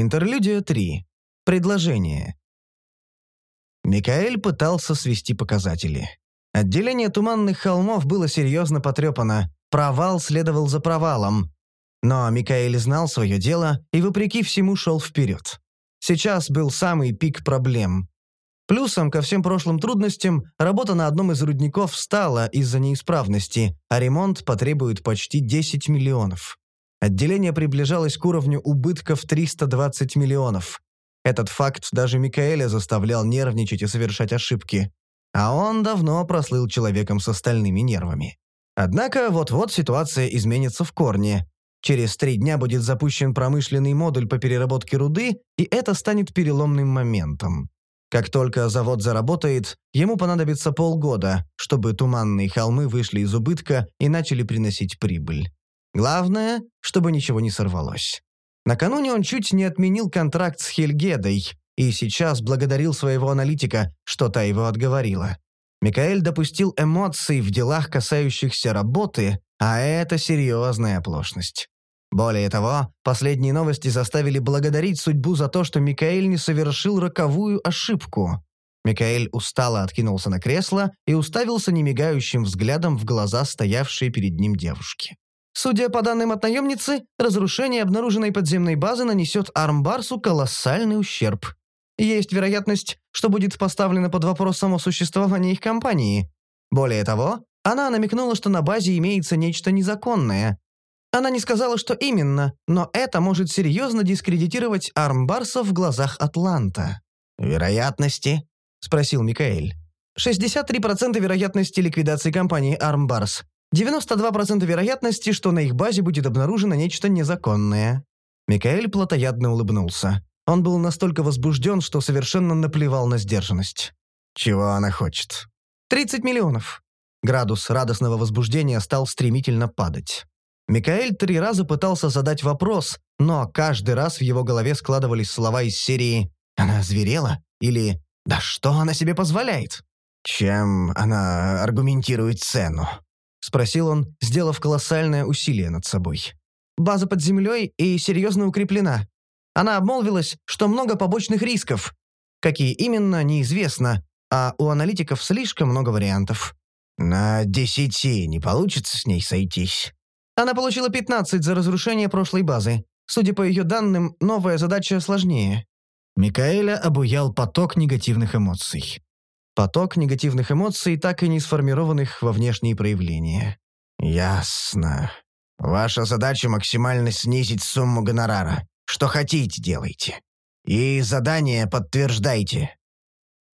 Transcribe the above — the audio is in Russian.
Интерлюдия 3. Предложение. Микаэль пытался свести показатели. Отделение туманных холмов было серьезно потрепано, провал следовал за провалом. Но Микаэль знал свое дело и, вопреки всему, шел вперед. Сейчас был самый пик проблем. Плюсом ко всем прошлым трудностям работа на одном из рудников стала из-за неисправности, а ремонт потребует почти 10 миллионов. Отделение приближалось к уровню убытков 320 миллионов. Этот факт даже Микаэля заставлял нервничать и совершать ошибки. А он давно прослыл человеком с остальными нервами. Однако вот-вот ситуация изменится в корне. Через три дня будет запущен промышленный модуль по переработке руды, и это станет переломным моментом. Как только завод заработает, ему понадобится полгода, чтобы туманные холмы вышли из убытка и начали приносить прибыль. Главное, чтобы ничего не сорвалось. Накануне он чуть не отменил контракт с Хельгедой и сейчас благодарил своего аналитика, что та его отговорила. Микаэль допустил эмоций в делах, касающихся работы, а это серьезная оплошность. Более того, последние новости заставили благодарить судьбу за то, что Микаэль не совершил роковую ошибку. Микаэль устало откинулся на кресло и уставился немигающим взглядом в глаза стоявшей перед ним девушки. Судя по данным от наемницы, разрушение обнаруженной подземной базы нанесет Армбарсу колоссальный ущерб. Есть вероятность, что будет поставлено под вопрос само существование их компании. Более того, она намекнула, что на базе имеется нечто незаконное. Она не сказала, что именно, но это может серьезно дискредитировать Армбарса в глазах Атланта. «Вероятности?» — спросил Микаэль. «63% вероятности ликвидации компании Армбарс. 92% вероятности, что на их базе будет обнаружено нечто незаконное». Микаэль плотоядно улыбнулся. Он был настолько возбужден, что совершенно наплевал на сдержанность. «Чего она хочет?» «30 миллионов». Градус радостного возбуждения стал стремительно падать. Микаэль три раза пытался задать вопрос, но каждый раз в его голове складывались слова из серии «Она зверела?» или «Да что она себе позволяет?» «Чем она аргументирует цену?» — спросил он, сделав колоссальное усилие над собой. «База под землей и серьезно укреплена. Она обмолвилась, что много побочных рисков. Какие именно, неизвестно, а у аналитиков слишком много вариантов». «На десяти не получится с ней сойтись?» Она получила 15 за разрушение прошлой базы. Судя по ее данным, новая задача сложнее. Микаэля обуял поток негативных эмоций. Поток негативных эмоций, так и не сформированных во внешние проявления. «Ясно. Ваша задача максимально снизить сумму гонорара. Что хотите, делайте. И задание подтверждайте».